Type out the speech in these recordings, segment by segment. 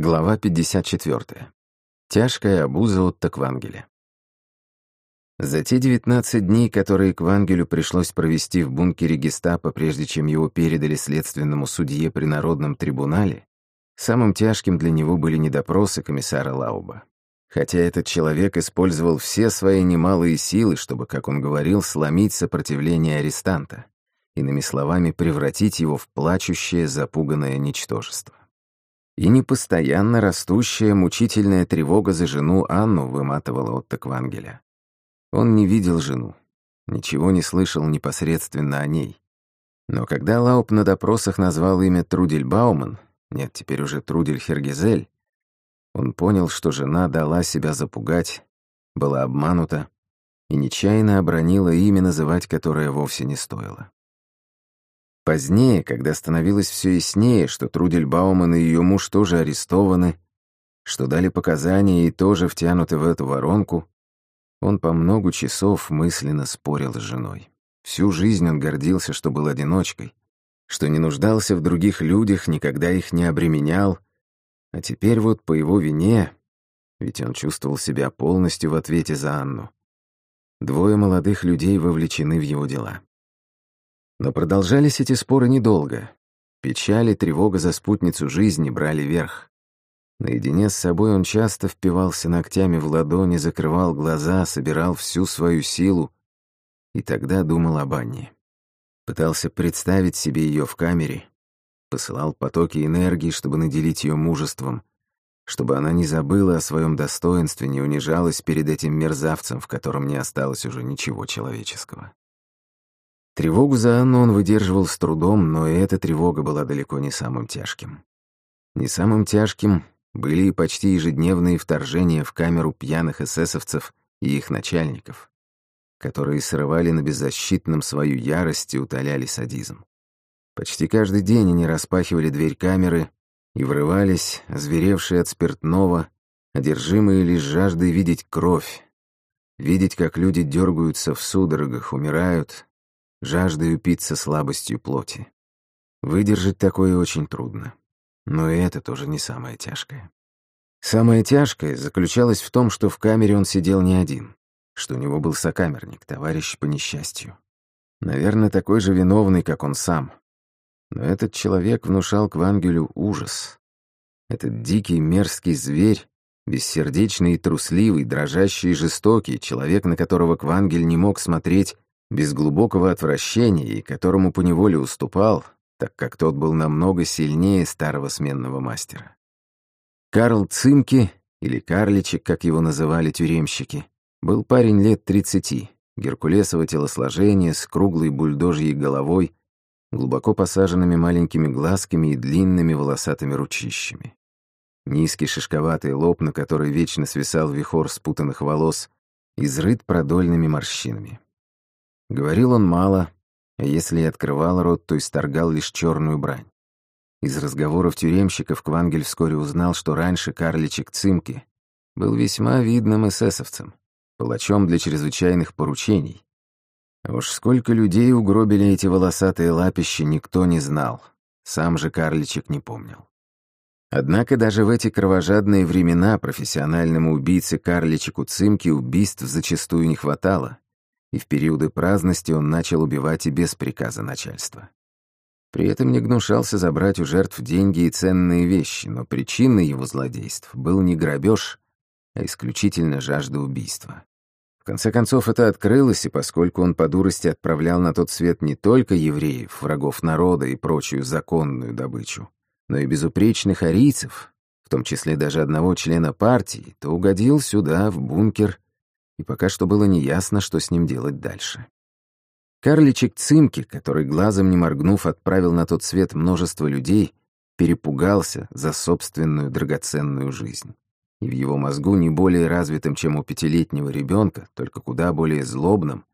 Глава 54. Тяжкая обуза от Таквангеля. За те 19 дней, которые Квангелю пришлось провести в бункере гестапо, прежде чем его передали следственному судье при Народном трибунале, самым тяжким для него были не допросы комиссара Лауба. Хотя этот человек использовал все свои немалые силы, чтобы, как он говорил, сломить сопротивление арестанта, иными словами, превратить его в плачущее, запуганное ничтожество и непостоянно растущая мучительная тревога за жену Анну выматывала от Квангеля. Он не видел жену, ничего не слышал непосредственно о ней. Но когда Лауп на допросах назвал имя Трудель Бауман, нет, теперь уже Трудель Хергизель, он понял, что жена дала себя запугать, была обманута и нечаянно обронила имя, называть которое вовсе не стоило. Позднее, когда становилось все яснее, что Трудель Бауман и ее муж тоже арестованы, что дали показания и тоже втянуты в эту воронку, он по многу часов мысленно спорил с женой. Всю жизнь он гордился, что был одиночкой, что не нуждался в других людях, никогда их не обременял, а теперь вот по его вине, ведь он чувствовал себя полностью в ответе за Анну, двое молодых людей вовлечены в его дела. Но продолжались эти споры недолго. Печаль и тревога за спутницу жизни брали верх. Наедине с собой он часто впивался ногтями в ладони, закрывал глаза, собирал всю свою силу и тогда думал об Анне. Пытался представить себе ее в камере, посылал потоки энергии, чтобы наделить ее мужеством, чтобы она не забыла о своем достоинстве, не унижалась перед этим мерзавцем, в котором не осталось уже ничего человеческого. Тревогу за Анну он выдерживал с трудом, но и эта тревога была далеко не самым тяжким. Не самым тяжким были и почти ежедневные вторжения в камеру пьяных эсэсовцев и их начальников, которые срывали на беззащитном свою ярость и утоляли садизм. Почти каждый день они распахивали дверь камеры и врывались, озверевшие от спиртного, одержимые лишь жаждой видеть кровь, видеть, как люди дергаются в судорогах, умирают, жаждой упиться слабостью плоти. Выдержать такое очень трудно. Но и это тоже не самое тяжкое. Самое тяжкое заключалось в том, что в камере он сидел не один, что у него был сокамерник, товарищ по несчастью. Наверное, такой же виновный, как он сам. Но этот человек внушал Квангелю ужас. Этот дикий мерзкий зверь, бессердечный и трусливый, дрожащий и жестокий, человек, на которого Квангель не мог смотреть без глубокого отвращения и которому поневоле уступал, так как тот был намного сильнее старого сменного мастера. Карл Цимки, или Карличек, как его называли тюремщики, был парень лет тридцати, геркулесово телосложения, с круглой бульдожьей головой, глубоко посаженными маленькими глазками и длинными волосатыми ручищами. Низкий шишковатый лоб, на который вечно свисал вихор спутанных волос, изрыт продольными морщинами. Говорил он мало, а если и открывал рот, то исторгал лишь черную брань. Из разговоров тюремщиков Квангель вскоре узнал, что раньше карличек Цимки был весьма видным эсэсовцем, палачом для чрезвычайных поручений. А уж сколько людей угробили эти волосатые лапищи, никто не знал. Сам же карличек не помнил. Однако даже в эти кровожадные времена профессиональному убийце карличику Цимки убийств зачастую не хватало, и в периоды праздности он начал убивать и без приказа начальства. При этом не гнушался забрать у жертв деньги и ценные вещи, но причиной его злодейств был не грабеж, а исключительно жажда убийства. В конце концов, это открылось, и поскольку он по дурости отправлял на тот свет не только евреев, врагов народа и прочую законную добычу, но и безупречных арийцев, в том числе даже одного члена партии, то угодил сюда, в бункер, и пока что было неясно, что с ним делать дальше. Карличек Цимки, который глазом не моргнув отправил на тот свет множество людей, перепугался за собственную драгоценную жизнь. И в его мозгу, не более развитым, чем у пятилетнего ребенка, только куда более злобным,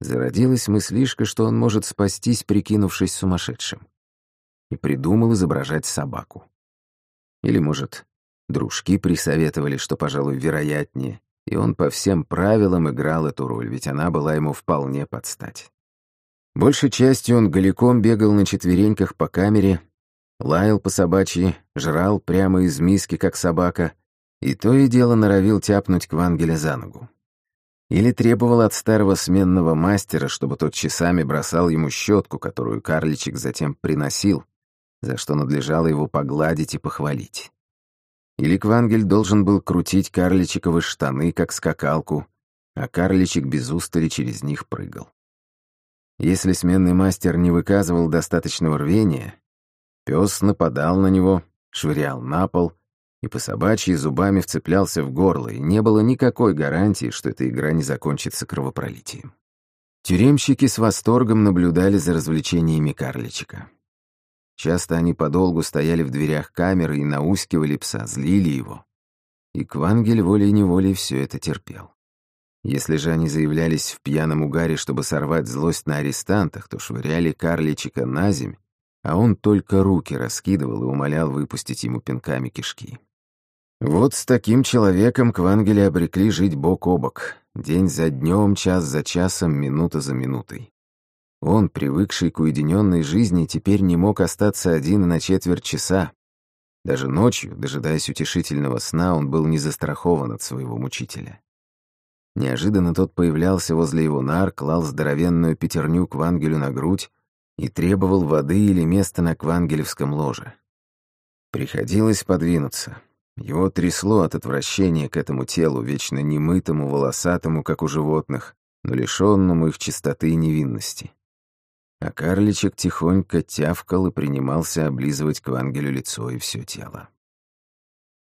зародилась мыслишка, что он может спастись, прикинувшись сумасшедшим. И придумал изображать собаку. Или, может, дружки присоветовали, что, пожалуй, вероятнее, и он по всем правилам играл эту роль, ведь она была ему вполне под стать. Большей частью он голиком бегал на четвереньках по камере, Лаял по собачьи, жрал прямо из миски, как собака, и то и дело норовил тяпнуть Квангеля за ногу. Или требовал от старого сменного мастера, чтобы тот часами бросал ему щетку, которую карличик затем приносил, за что надлежало его погладить и похвалить. Или Квангель должен был крутить карличиковы штаны, как скакалку, а карличик без устали через них прыгал. Если сменный мастер не выказывал достаточного рвения, пес нападал на него, швырял на пол и по собачьи зубами вцеплялся в горло, и не было никакой гарантии, что эта игра не закончится кровопролитием. Тюремщики с восторгом наблюдали за развлечениями карличика. Часто они подолгу стояли в дверях камеры и наускивали пса, злили его. И Квангель волей-неволей все это терпел. Если же они заявлялись в пьяном угаре, чтобы сорвать злость на арестантах, то швыряли карличика на земь, а он только руки раскидывал и умолял выпустить ему пинками кишки. Вот с таким человеком Квангели обрекли жить бок о бок, день за днем, час за часом, минута за минутой. Он, привыкший к уединенной жизни, теперь не мог остаться один на четверть часа. Даже ночью, дожидаясь утешительного сна, он был не застрахован от своего мучителя. Неожиданно тот появлялся возле его нар, клал здоровенную пятерню к Вангелю на грудь и требовал воды или места на квангелевском ложе. Приходилось подвинуться. Его трясло от отвращения к этому телу, вечно немытому, волосатому, как у животных, но лишенному их чистоты и невинности а карличек тихонько тявкал и принимался облизывать к Вангелю лицо и все тело.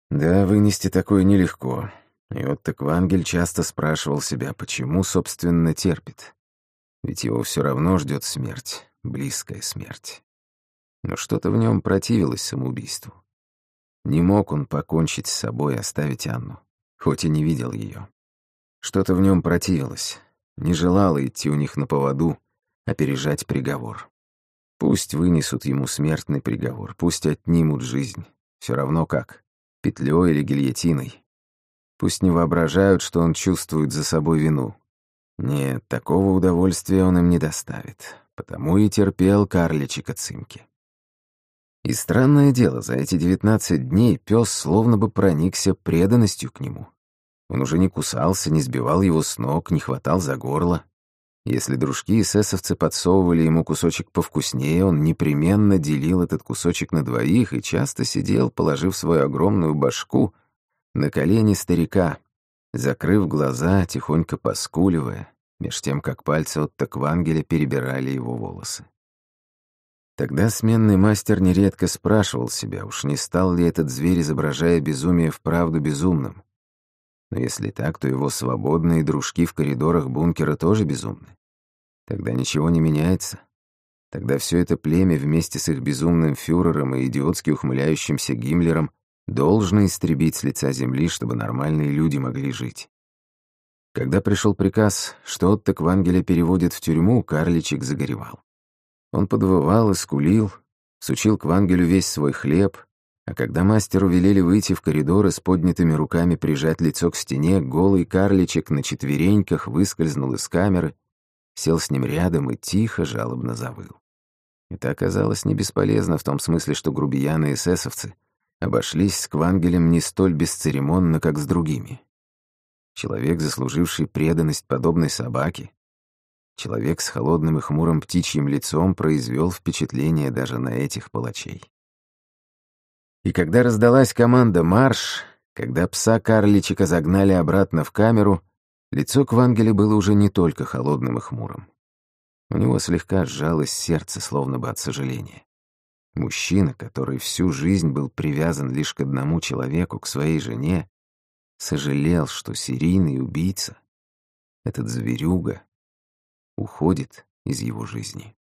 Да, вынести такое нелегко. И вот так Вангель часто спрашивал себя, почему, собственно, терпит. Ведь его все равно ждет смерть, близкая смерть. Но что-то в нем противилось самоубийству. Не мог он покончить с собой и оставить Анну, хоть и не видел ее. Что-то в нем противилось, не желало идти у них на поводу, опережать приговор. Пусть вынесут ему смертный приговор, пусть отнимут жизнь. Все равно как, петлей или гильотиной. Пусть не воображают, что он чувствует за собой вину. Нет, такого удовольствия он им не доставит. Потому и терпел карличика Цимки. И странное дело, за эти девятнадцать дней пес словно бы проникся преданностью к нему. Он уже не кусался, не сбивал его с ног, не хватал за горло. Если дружки эсэсовцы подсовывали ему кусочек повкуснее, он непременно делил этот кусочек на двоих и часто сидел, положив свою огромную башку на колени старика, закрыв глаза, тихонько поскуливая, меж тем, как пальцы от Таквангеля перебирали его волосы. Тогда сменный мастер нередко спрашивал себя, уж не стал ли этот зверь, изображая безумие, вправду безумным. Но если так, то его свободные дружки в коридорах бункера тоже безумны. Тогда ничего не меняется. Тогда все это племя вместе с их безумным фюрером и идиотски ухмыляющимся Гиммлером должно истребить с лица земли, чтобы нормальные люди могли жить. Когда пришел приказ, что Отто Квангеля переводят в тюрьму, карличик загоревал. Он подвывал и скулил, сучил Квангелю весь свой хлеб, а когда мастеру велели выйти в коридор и с поднятыми руками прижать лицо к стене, голый карличек на четвереньках выскользнул из камеры сел с ним рядом и тихо, жалобно завыл. Это оказалось не бесполезно в том смысле, что грубияны и эсэсовцы обошлись с Квангелем не столь бесцеремонно, как с другими. Человек, заслуживший преданность подобной собаке, человек с холодным и хмурым птичьим лицом произвел впечатление даже на этих палачей. И когда раздалась команда «Марш», когда пса карличика загнали обратно в камеру, Лицо Квангеля было уже не только холодным и хмурым. У него слегка сжалось сердце, словно бы от сожаления. Мужчина, который всю жизнь был привязан лишь к одному человеку, к своей жене, сожалел, что серийный убийца, этот зверюга, уходит из его жизни.